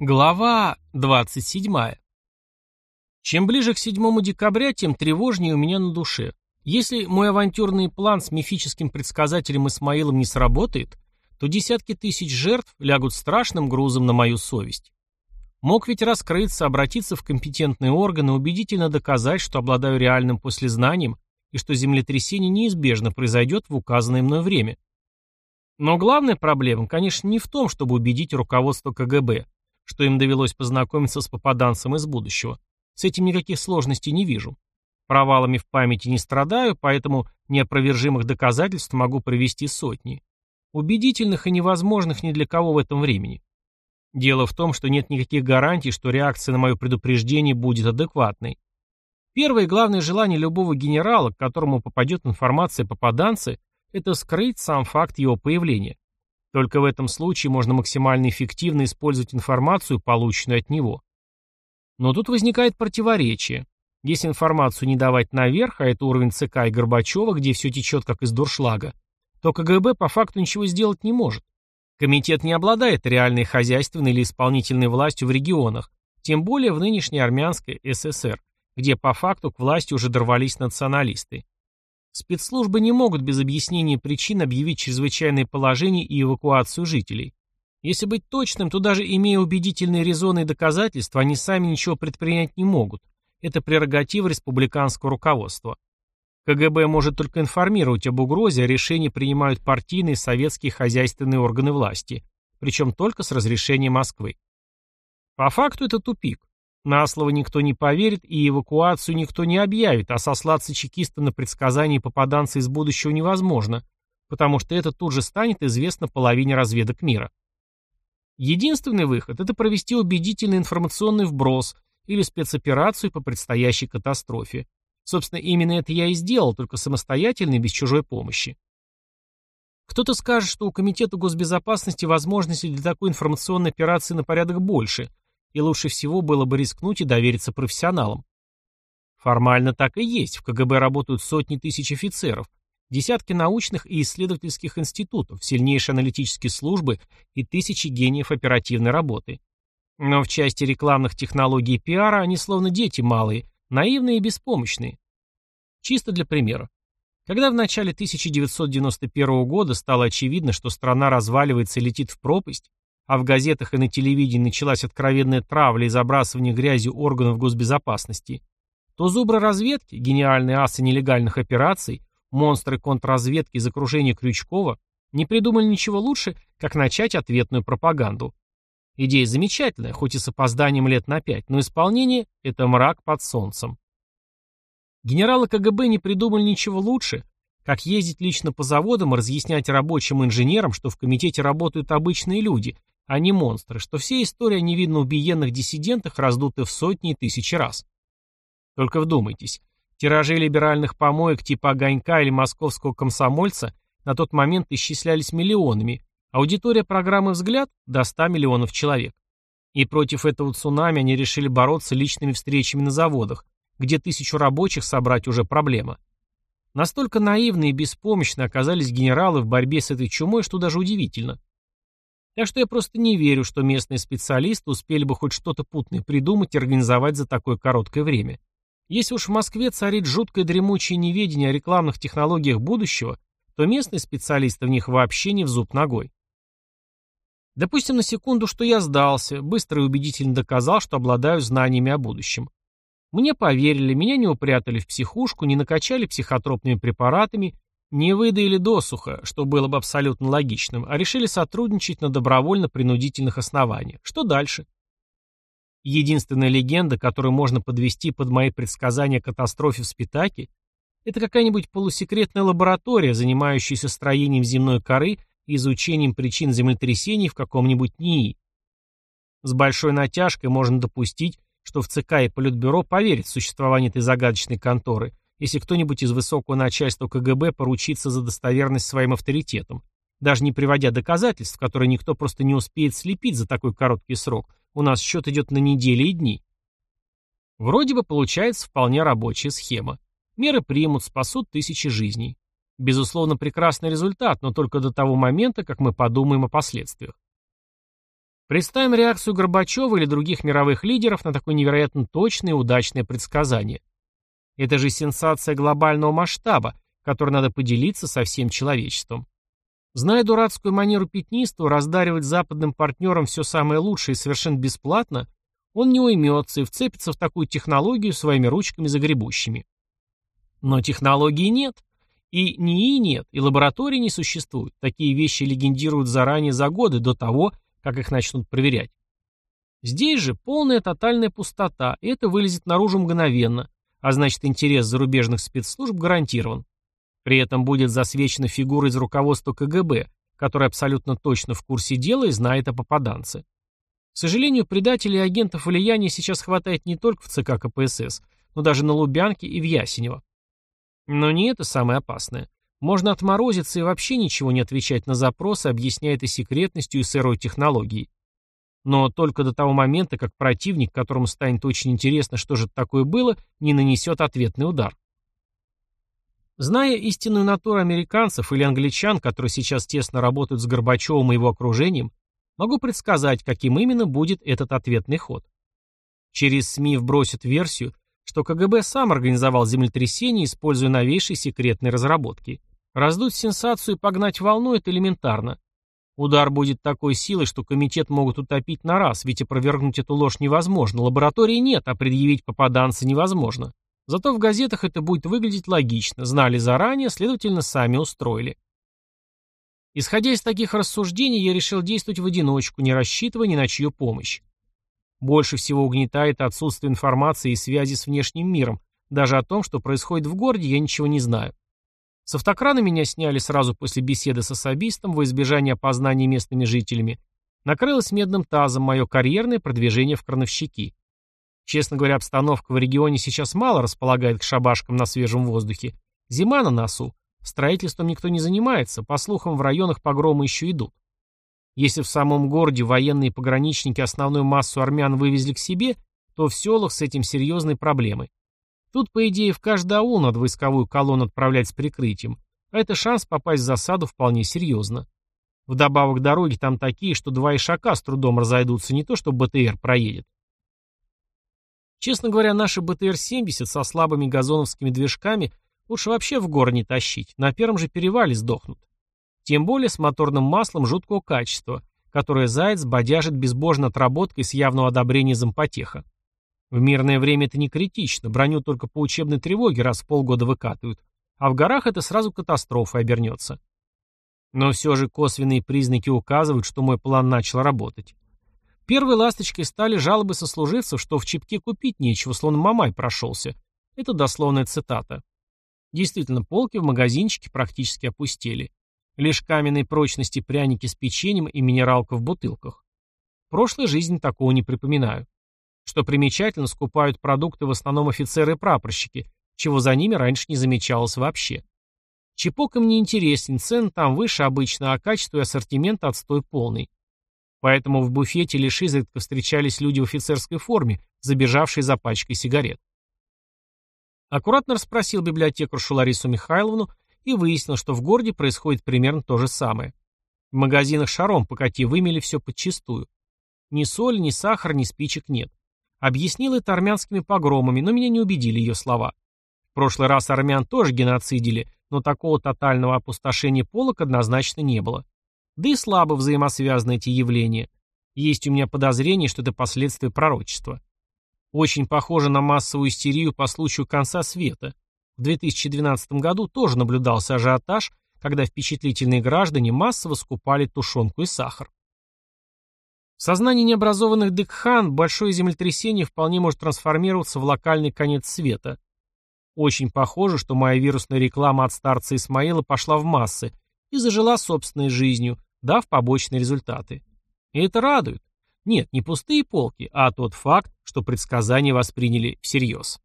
Глава 27. Чем ближе к 7 декабря, тем тревожнее у меня на душе. Если мой авантюрный план с мифическим предсказателем Исмаилом не сработает, то десятки тысяч жертв лягут страшным грузом на мою совесть. Мог ведь раскрыться, обратиться в компетентные органы, убедительно доказать, что обладаю реальным послезнанием и что землетрясение неизбежно произойдет в указанное мной время. Но главная проблема, конечно, не в том, чтобы убедить руководство КГБ, что им довелось познакомиться с попаданцем из будущего. С этим никаких сложностей не вижу. Провалами в памяти не страдаю, поэтому неопровержимых доказательств могу привести сотни. Убедительных и невозможных ни для кого в этом времени. Дело в том, что нет никаких гарантий, что реакция на мое предупреждение будет адекватной. Первое и главное желание любого генерала, к которому попадет информация о попаданце, это скрыть сам факт его появления. Только в этом случае можно максимально эффективно использовать информацию, полученную от него. Но тут возникает противоречие. Если информацию не давать наверх, а это уровень ЦК и Горбачева, где все течет как из дуршлага, то КГБ по факту ничего сделать не может. Комитет не обладает реальной хозяйственной или исполнительной властью в регионах, тем более в нынешней армянской ССР, где по факту к власти уже дорвались националисты. Спецслужбы не могут без объяснения причин объявить чрезвычайное положение и эвакуацию жителей. Если быть точным, то даже имея убедительные резоны и доказательства, они сами ничего предпринять не могут. Это прерогатива республиканского руководства. КГБ может только информировать об угрозе, а решения принимают партийные советские хозяйственные органы власти, причем только с разрешения Москвы. По факту это тупик. На слово никто не поверит и эвакуацию никто не объявит, а сослаться чекиста на предсказания попаданца из будущего невозможно, потому что это тут же станет известно половине разведок мира. Единственный выход – это провести убедительный информационный вброс или спецоперацию по предстоящей катастрофе. Собственно, именно это я и сделал, только самостоятельно и без чужой помощи. Кто-то скажет, что у Комитета госбезопасности возможностей для такой информационной операции на порядок больше, и лучше всего было бы рискнуть и довериться профессионалам. Формально так и есть, в КГБ работают сотни тысяч офицеров, десятки научных и исследовательских институтов, сильнейшие аналитические службы и тысячи гениев оперативной работы. Но в части рекламных технологий и пиара они словно дети малые, наивные и беспомощные. Чисто для примера. Когда в начале 1991 года стало очевидно, что страна разваливается и летит в пропасть, а в газетах и на телевидении началась откровенная травля и забрасывание грязью органов госбезопасности, то зубры разведки, гениальные асы нелегальных операций, монстры контрразведки из окружения Крючкова не придумали ничего лучше, как начать ответную пропаганду. Идея замечательная, хоть и с опозданием лет на пять, но исполнение – это мрак под солнцем. Генералы КГБ не придумали ничего лучше, как ездить лично по заводам и разъяснять рабочим инженерам, что в комитете работают обычные люди, а не монстры, что все истории о невинно убиенных диссидентах раздуты в сотни и тысячи раз. Только вдумайтесь, тиражи либеральных помоек типа «Огонька» или «Московского комсомольца» на тот момент исчислялись миллионами, аудитория программы «Взгляд» – до 100 миллионов человек. И против этого цунами они решили бороться личными встречами на заводах, где тысячу рабочих собрать уже проблема. Настолько наивны и беспомощны оказались генералы в борьбе с этой чумой, что даже удивительно. Так что я просто не верю, что местные специалисты успели бы хоть что-то путное придумать и организовать за такое короткое время. Если уж в Москве царит жуткое дремучее неведение о рекламных технологиях будущего, то местные специалисты в них вообще не в зуб ногой. Допустим на секунду, что я сдался, быстро и убедительно доказал, что обладаю знаниями о будущем. Мне поверили, меня не упрятали в психушку, не накачали психотропными препаратами не выдаили досуха, что было бы абсолютно логичным, а решили сотрудничать на добровольно-принудительных основаниях. Что дальше? Единственная легенда, которую можно подвести под мои предсказания о катастрофе в Спитаке, это какая-нибудь полусекретная лаборатория, занимающаяся строением земной коры и изучением причин землетрясений в каком-нибудь НИИ. С большой натяжкой можно допустить, что в ЦК и Политбюро поверят в существование этой загадочной конторы – если кто-нибудь из высокого начальства КГБ поручится за достоверность своим авторитетом, даже не приводя доказательств, которые никто просто не успеет слепить за такой короткий срок. У нас счет идет на недели и дни. Вроде бы получается вполне рабочая схема. Меры примут, спасут тысячи жизней. Безусловно, прекрасный результат, но только до того момента, как мы подумаем о последствиях. Представим реакцию Горбачева или других мировых лидеров на такое невероятно точное и удачное предсказание. Это же сенсация глобального масштаба, которой надо поделиться со всем человечеством. Зная дурацкую манеру пятнистого раздаривать западным партнерам все самое лучшее и совершенно бесплатно, он не уймется и вцепится в такую технологию своими ручками загребущими. Но технологии нет. И НИИ нет, и лабораторий не существует. Такие вещи легендируют заранее за годы до того, как их начнут проверять. Здесь же полная тотальная пустота, и это вылезет наружу мгновенно, а значит интерес зарубежных спецслужб гарантирован. При этом будет засвечена фигура из руководства КГБ, которая абсолютно точно в курсе дела и знает о попаданце. К сожалению, предателей и агентов влияния сейчас хватает не только в ЦК КПСС, но даже на Лубянке и в Ясенево. Но не это самое опасное. Можно отморозиться и вообще ничего не отвечать на запросы, объясняя это секретностью и сырой технологией. Но только до того момента, как противник, которому станет очень интересно, что же такое было, не нанесет ответный удар. Зная истинную натуру американцев или англичан, которые сейчас тесно работают с Горбачевым и его окружением, могу предсказать, каким именно будет этот ответный ход. Через СМИ вбросят версию, что КГБ сам организовал землетрясение, используя новейшие секретные разработки. Раздуть сенсацию и погнать волну – это элементарно. Удар будет такой силой, что комитет могут утопить на раз, ведь опровергнуть эту ложь невозможно, лаборатории нет, а предъявить попаданца невозможно. Зато в газетах это будет выглядеть логично, знали заранее, следовательно, сами устроили. Исходя из таких рассуждений, я решил действовать в одиночку, не рассчитывая ни на чью помощь. Больше всего угнетает отсутствие информации и связи с внешним миром. Даже о том, что происходит в городе, я ничего не знаю. С автокрана меня сняли сразу после беседы с особистом во избежание опознания местными жителями. Накрылось медным тазом мое карьерное продвижение в крановщики. Честно говоря, обстановка в регионе сейчас мало располагает к шабашкам на свежем воздухе. Зима на носу. Строительством никто не занимается, по слухам, в районах погромы еще идут. Если в самом городе военные пограничники основную массу армян вывезли к себе, то в селах с этим серьезные проблемы. Тут, по идее, в каждый аул надо войсковую колонну отправлять с прикрытием, а это шанс попасть в засаду вполне серьезно. Вдобавок дороги там такие, что два ишака с трудом разойдутся, не то что БТР проедет. Честно говоря, наши БТР-70 со слабыми газоновскими движками лучше вообще в горы не тащить, на первом же перевале сдохнут. Тем более с моторным маслом жуткого качества, которое Заяц бодяжит безбожно отработкой с явного одобрения зампотеха. В мирное время это не критично, броню только по учебной тревоге раз в полгода выкатывают, а в горах это сразу катастрофой обернется. Но все же косвенные признаки указывают, что мой план начал работать. Первой ласточкой стали жалобы сослуживцев, что в Чепке купить нечего, словно мамай прошелся. Это дословная цитата. Действительно, полки в магазинчике практически опустели. Лишь каменной прочности пряники с печеньем и минералка в бутылках. В прошлой жизни такого не припоминаю. Что примечательно, скупают продукты в основном офицеры и прапорщики, чего за ними раньше не замечалось вообще. Чепок им не интересен, цены там выше обычно, а качество и ассортимент отстой полный. Поэтому в буфете лишь изредка встречались люди в офицерской форме, забежавшие за пачкой сигарет. Аккуратно расспросил библиотекаршу Ларису Михайловну и выяснил, что в городе происходит примерно то же самое. В магазинах шаром покати вымели все подчистую. Ни соль, ни сахар, ни спичек нет. Объяснил это армянскими погромами, но меня не убедили ее слова. В прошлый раз армян тоже геноцидили, но такого тотального опустошения полок однозначно не было. Да и слабо взаимосвязаны эти явления. Есть у меня подозрение, что это последствия пророчества. Очень похоже на массовую истерию по случаю конца света. В 2012 году тоже наблюдался ажиотаж, когда впечатлительные граждане массово скупали тушенку и сахар. В сознании необразованных дыкхан большое землетрясение вполне может трансформироваться в локальный конец света. Очень похоже, что моя вирусная реклама от старца Исмаила пошла в массы и зажила собственной жизнью, дав побочные результаты. И это радует. Нет, не пустые полки, а тот факт, что предсказания восприняли всерьез.